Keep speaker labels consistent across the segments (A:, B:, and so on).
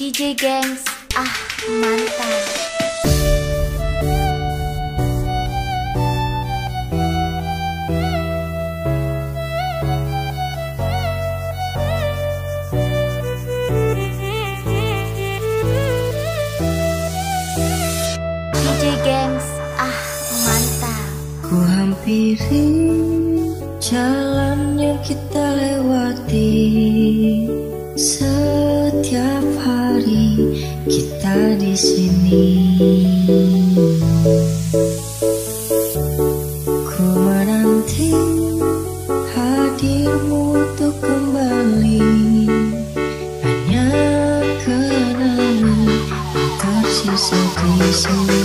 A: DJ Gengs, ah mantap. Ah
B: hampiri jalan yang kita lewati kita di sini. Ku menanti hadirmu untuk kembali. Hanya kenangan tersisa di sini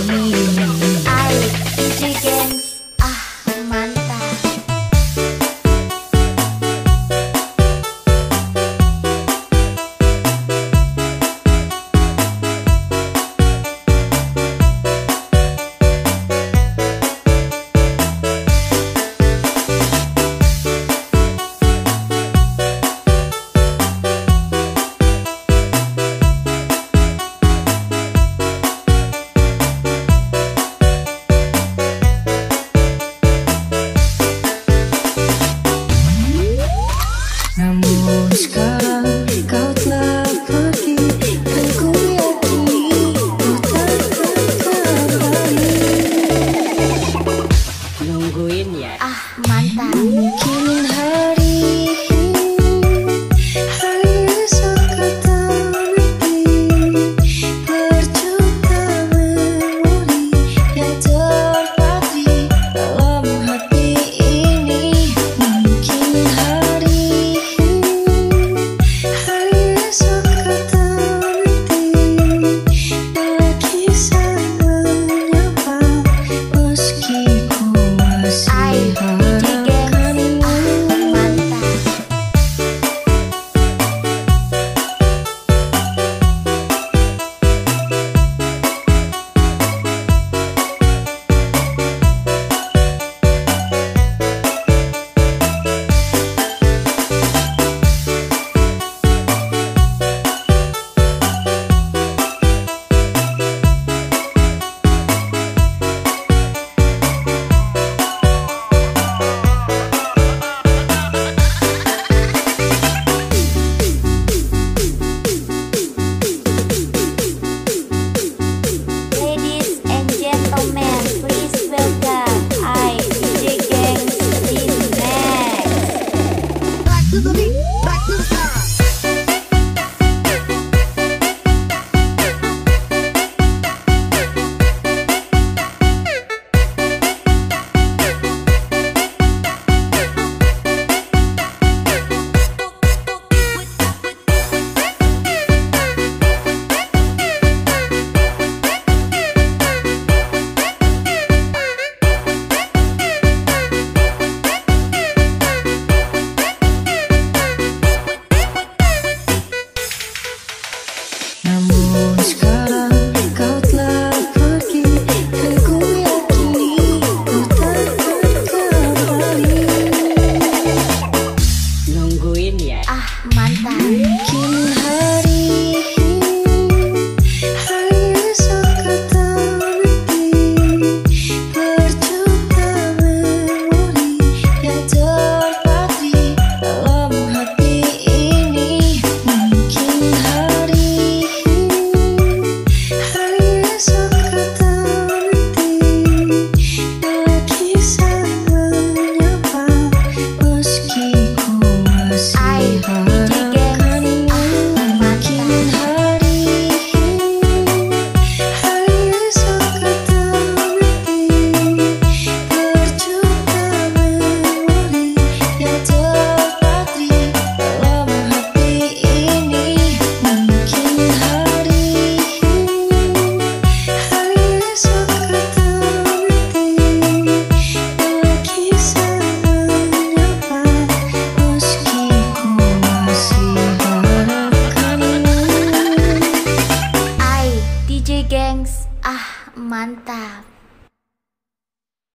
B: Mantap.